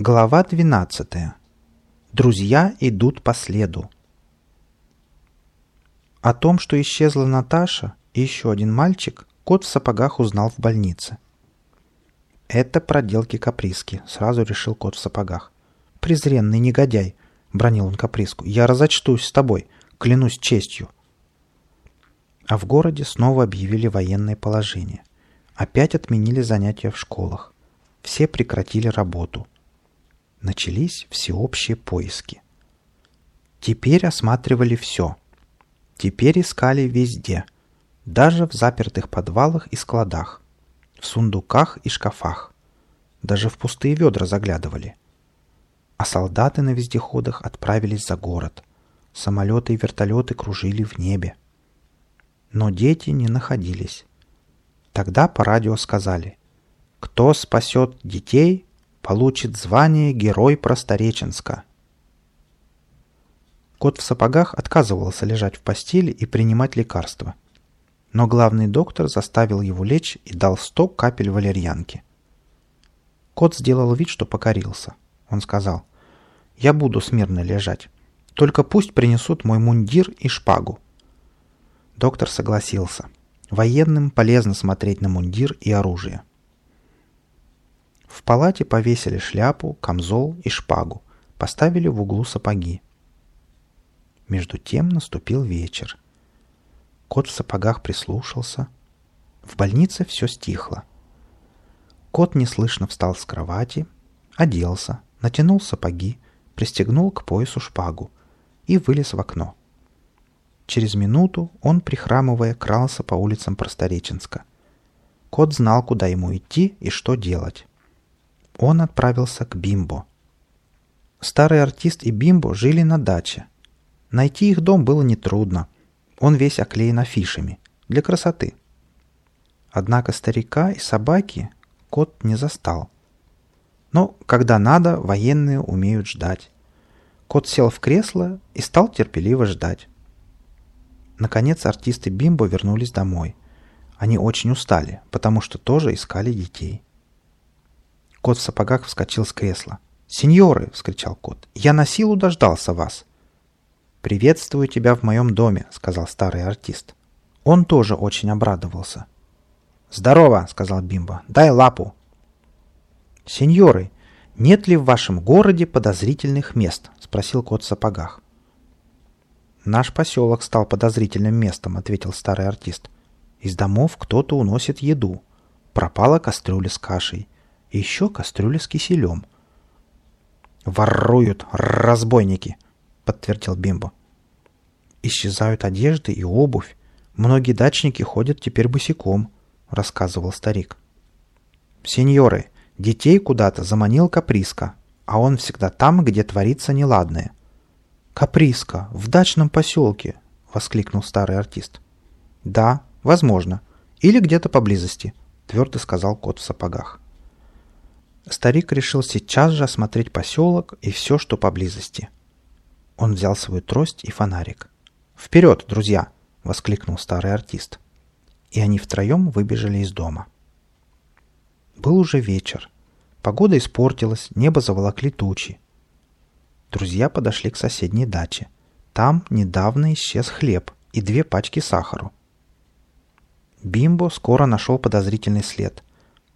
Глава 12. Друзья идут по следу. О том, что исчезла Наташа и еще один мальчик, кот в сапогах узнал в больнице. «Это проделки Каприски», — сразу решил кот в сапогах. «Презренный негодяй», — бронил он Каприску. «Я разочтусь с тобой, клянусь честью». А в городе снова объявили военное положение. Опять отменили занятия в школах. Все прекратили работу — начались всеобщие поиски. Теперь осматривали все. Теперь искали везде, даже в запертых подвалах и складах, в сундуках и шкафах. Даже в пустые ведра заглядывали. А солдаты на вездеходах отправились за город. Самолеты и вертолеты кружили в небе. Но дети не находились. Тогда по радио сказали, кто спасет детей, получит звание Герой Простореченска. Кот в сапогах отказывался лежать в постели и принимать лекарства. Но главный доктор заставил его лечь и дал сто капель валерьянки. Кот сделал вид, что покорился. Он сказал, «Я буду смирно лежать. Только пусть принесут мой мундир и шпагу». Доктор согласился. Военным полезно смотреть на мундир и оружие. В палате повесили шляпу, камзол и шпагу, поставили в углу сапоги. Между тем наступил вечер. Кот в сапогах прислушался. В больнице все стихло. Кот неслышно встал с кровати, оделся, натянул сапоги, пристегнул к поясу шпагу и вылез в окно. Через минуту он, прихрамывая, крался по улицам Простореченска. Кот знал, куда ему идти и что делать он отправился к Бимбо. Старый артист и Бимбо жили на даче. Найти их дом было нетрудно. Он весь оклеен афишами. Для красоты. Однако старика и собаки кот не застал. Но, когда надо, военные умеют ждать. Кот сел в кресло и стал терпеливо ждать. Наконец артисты Бимбо вернулись домой. Они очень устали, потому что тоже искали детей. Кот в сапогах вскочил с кресла. «Сеньоры!» — вскричал кот. «Я на силу дождался вас!» «Приветствую тебя в моем доме», — сказал старый артист. Он тоже очень обрадовался. «Здорово!» — сказал Бимба. «Дай лапу!» «Сеньоры, нет ли в вашем городе подозрительных мест?» — спросил кот в сапогах. «Наш поселок стал подозрительным местом», — ответил старый артист. «Из домов кто-то уносит еду. Пропала кастрюля с кашей. Еще кастрюля с киселем. «Воруют, разбойники!» — подтвердил Бимбо. «Исчезают одежды и обувь. Многие дачники ходят теперь босиком», — рассказывал старик. «Сеньоры, детей куда-то заманил Каприска, а он всегда там, где творится неладное». «Каприска, в дачном поселке!» — воскликнул старый артист. «Да, возможно. Или где-то поблизости», — твердо сказал кот в сапогах. Старик решил сейчас же осмотреть поселок и все, что поблизости. Он взял свою трость и фонарик. «Вперед, друзья!» — воскликнул старый артист. И они втроем выбежали из дома. Был уже вечер. Погода испортилась, небо заволокли тучи. Друзья подошли к соседней даче. Там недавно исчез хлеб и две пачки сахару. Бимбо скоро нашел подозрительный след.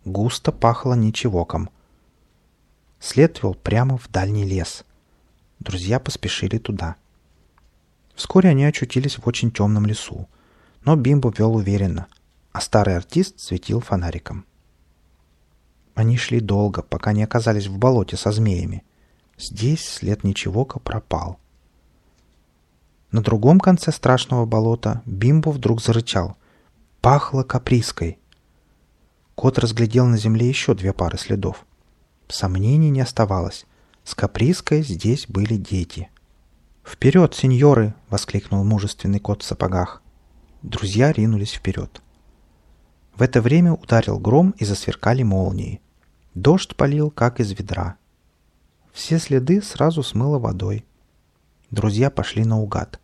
Густо пахло ничегоком — След вел прямо в дальний лес. Друзья поспешили туда. Вскоре они очутились в очень темном лесу, но Бимбо вел уверенно, а старый артист светил фонариком. Они шли долго, пока не оказались в болоте со змеями. Здесь след ничего-ка пропал. На другом конце страшного болота Бимбо вдруг зарычал. Пахло каприской. Кот разглядел на земле еще две пары следов. Сомнений не оставалось. С Каприской здесь были дети. «Вперед, сеньоры!» — воскликнул мужественный кот в сапогах. Друзья ринулись вперед. В это время ударил гром и засверкали молнии. Дождь полил, как из ведра. Все следы сразу смыло водой. Друзья пошли наугад.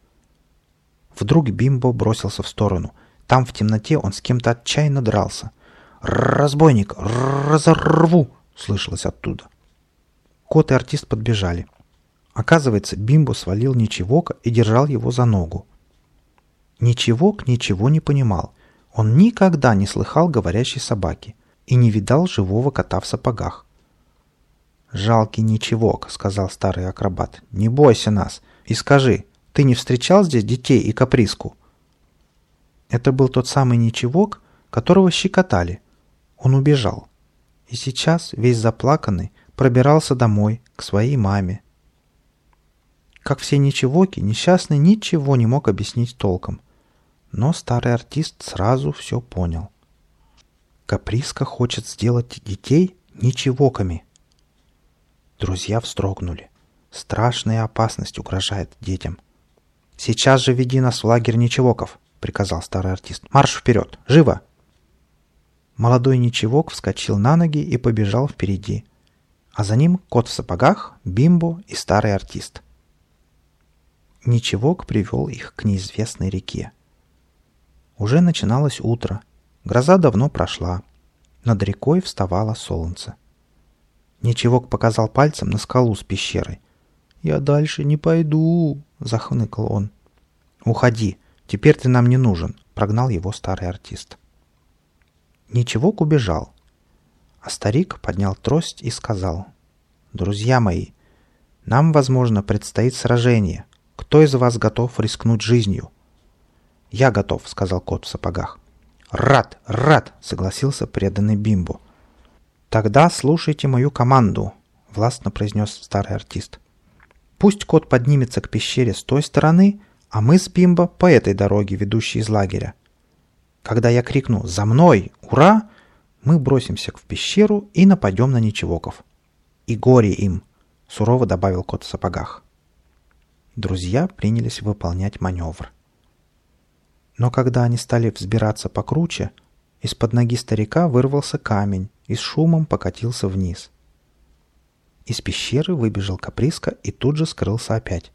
Вдруг Бимбо бросился в сторону. Там в темноте он с кем-то отчаянно дрался. «Разбойник! Разорву!» Слышалось оттуда. Кот и артист подбежали. Оказывается, Бимбо свалил Ничевока и держал его за ногу. Ничевок ничего не понимал. Он никогда не слыхал говорящей собаки и не видал живого кота в сапогах. «Жалкий Ничевок», — сказал старый акробат, — «не бойся нас и скажи, ты не встречал здесь детей и каприску?» Это был тот самый Ничевок, которого щекотали. Он убежал. И сейчас, весь заплаканный, пробирался домой, к своей маме. Как все ничевоки, несчастный ничего не мог объяснить толком. Но старый артист сразу все понял. Каприска хочет сделать детей ничевоками. Друзья вздрогнули. Страшная опасность угрожает детям. «Сейчас же веди нас в лагерь ничевоков», — приказал старый артист. «Марш вперед! Живо!» Молодой ничевок вскочил на ноги и побежал впереди. А за ним кот в сапогах, бимбо и старый артист. Ничевок привел их к неизвестной реке. Уже начиналось утро. Гроза давно прошла. Над рекой вставало солнце. Ничевок показал пальцем на скалу с пещерой. «Я дальше не пойду», — захныкал он. «Уходи, теперь ты нам не нужен», — прогнал его старый артист. Ничевок убежал. А старик поднял трость и сказал, «Друзья мои, нам, возможно, предстоит сражение. Кто из вас готов рискнуть жизнью?» «Я готов», — сказал кот в сапогах. «Рад, рад!» — согласился преданный Бимбо. «Тогда слушайте мою команду», — властно произнес старый артист. «Пусть кот поднимется к пещере с той стороны, а мы с Бимбо по этой дороге, ведущей из лагеря. Когда я крикну «За мной! Ура!», мы бросимся в пещеру и нападем на ничевоков. И горе им!» — сурово добавил кот в сапогах. Друзья принялись выполнять маневр. Но когда они стали взбираться покруче, из-под ноги старика вырвался камень и с шумом покатился вниз. Из пещеры выбежал Каприска и тут же скрылся опять.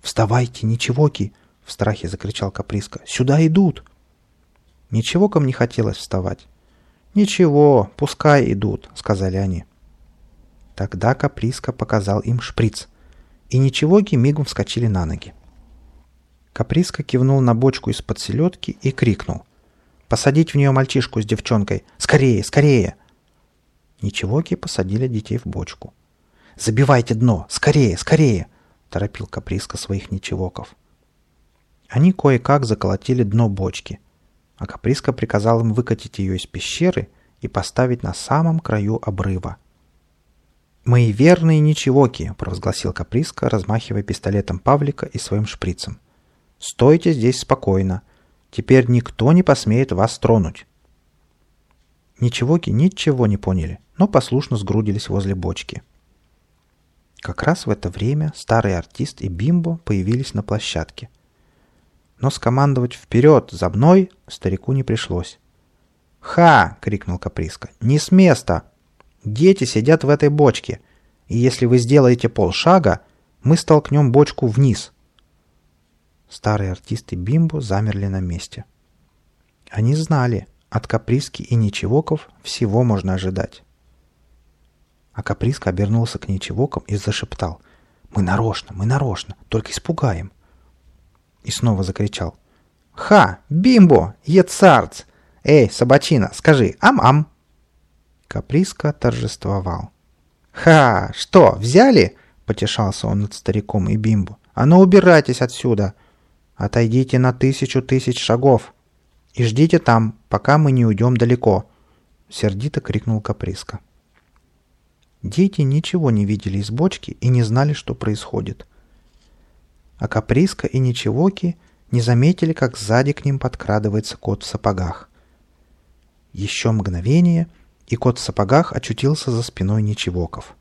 «Вставайте, ничегоки!» — в страхе закричал Каприска. «Сюда идут!» Ничего ком не хотелось вставать. «Ничего, пускай идут», — сказали они. Тогда Каприска показал им шприц, и ничегоки мигом вскочили на ноги. Каприска кивнул на бочку из-под селедки и крикнул. «Посадить в нее мальчишку с девчонкой! Скорее, скорее!» Ничегоки посадили детей в бочку. «Забивайте дно! Скорее, скорее!» — торопил Каприска своих ничевоков. Они кое-как заколотили дно бочки — а Каприска приказал им выкатить ее из пещеры и поставить на самом краю обрыва. «Мои верные ничегоки!» — провозгласил Каприска, размахивая пистолетом Павлика и своим шприцем. «Стойте здесь спокойно. Теперь никто не посмеет вас тронуть». Ничегоки ничего не поняли, но послушно сгрудились возле бочки. Как раз в это время старый артист и Бимбо появились на площадке — но скомандовать «Вперед! За мной!» старику не пришлось. «Ха!» — крикнул Каприска. «Не с места! Дети сидят в этой бочке, и если вы сделаете полшага, мы столкнем бочку вниз». Старые артисты Бимбо замерли на месте. Они знали, от Каприски и Ничевоков всего можно ожидать. А Каприска обернулся к Ничевокам и зашептал. «Мы нарочно, мы нарочно, только испугаем». И снова закричал. «Ха! Бимбо! Ецарц! Эй, собачина, скажи ам-ам!» Каприска торжествовал. «Ха! Что, взяли?» — потешался он над стариком и Бимбо. «А ну убирайтесь отсюда! Отойдите на тысячу тысяч шагов и ждите там, пока мы не уйдем далеко!» — сердито крикнул Каприска. Дети ничего не видели из бочки и не знали, что происходит а Каприска и Ничевоки не заметили, как сзади к ним подкрадывается кот в сапогах. Еще мгновение, и кот в сапогах очутился за спиной Ничевоков.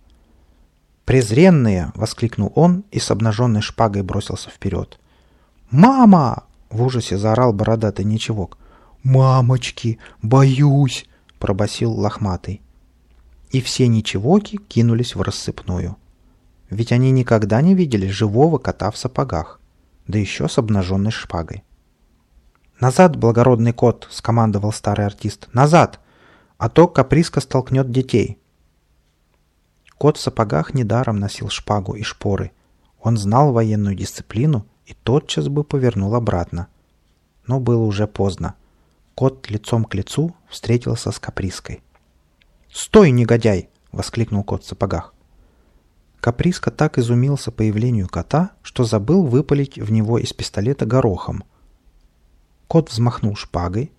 «Презренные!» — воскликнул он и с обнаженной шпагой бросился вперед. «Мама!» — в ужасе заорал бородатый Ничевок. «Мамочки! Боюсь!» — пробасил лохматый. И все Ничевоки кинулись в рассыпную ведь они никогда не видели живого кота в сапогах, да еще с обнаженной шпагой. «Назад, благородный кот!» — скомандовал старый артист. «Назад! А то каприска столкнет детей!» Кот в сапогах недаром носил шпагу и шпоры. Он знал военную дисциплину и тотчас бы повернул обратно. Но было уже поздно. Кот лицом к лицу встретился с Каприской. «Стой, негодяй!» — воскликнул кот в сапогах. Каприска так изумился появлению кота, что забыл выпалить в него из пистолета горохом. Кот взмахнул шпагой,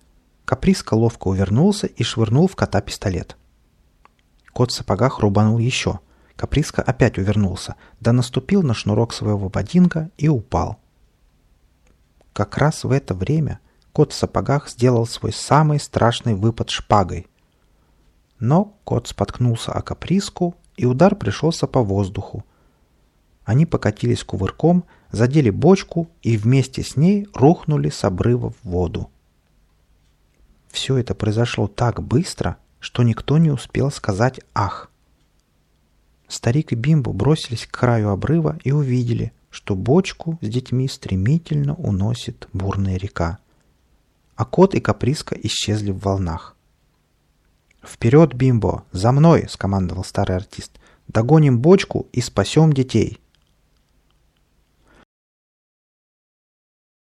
Каприска ловко увернулся и швырнул в кота пистолет. Кот в сапогах рубанул еще. Каприска опять увернулся, да наступил на шнурок своего ботинка и упал. Как раз в это время кот в сапогах сделал свой самый страшный выпад шпагой. Но кот споткнулся о каприску, и удар пришелся по воздуху. Они покатились кувырком, задели бочку и вместе с ней рухнули с обрыва в воду. Все это произошло так быстро, что никто не успел сказать «ах». Старик и Бимбо бросились к краю обрыва и увидели, что бочку с детьми стремительно уносит бурная река. А кот и каприска исчезли в волнах. «Вперед, Бимбо! За мной!» — скомандовал старый артист. «Догоним бочку и спасем детей!»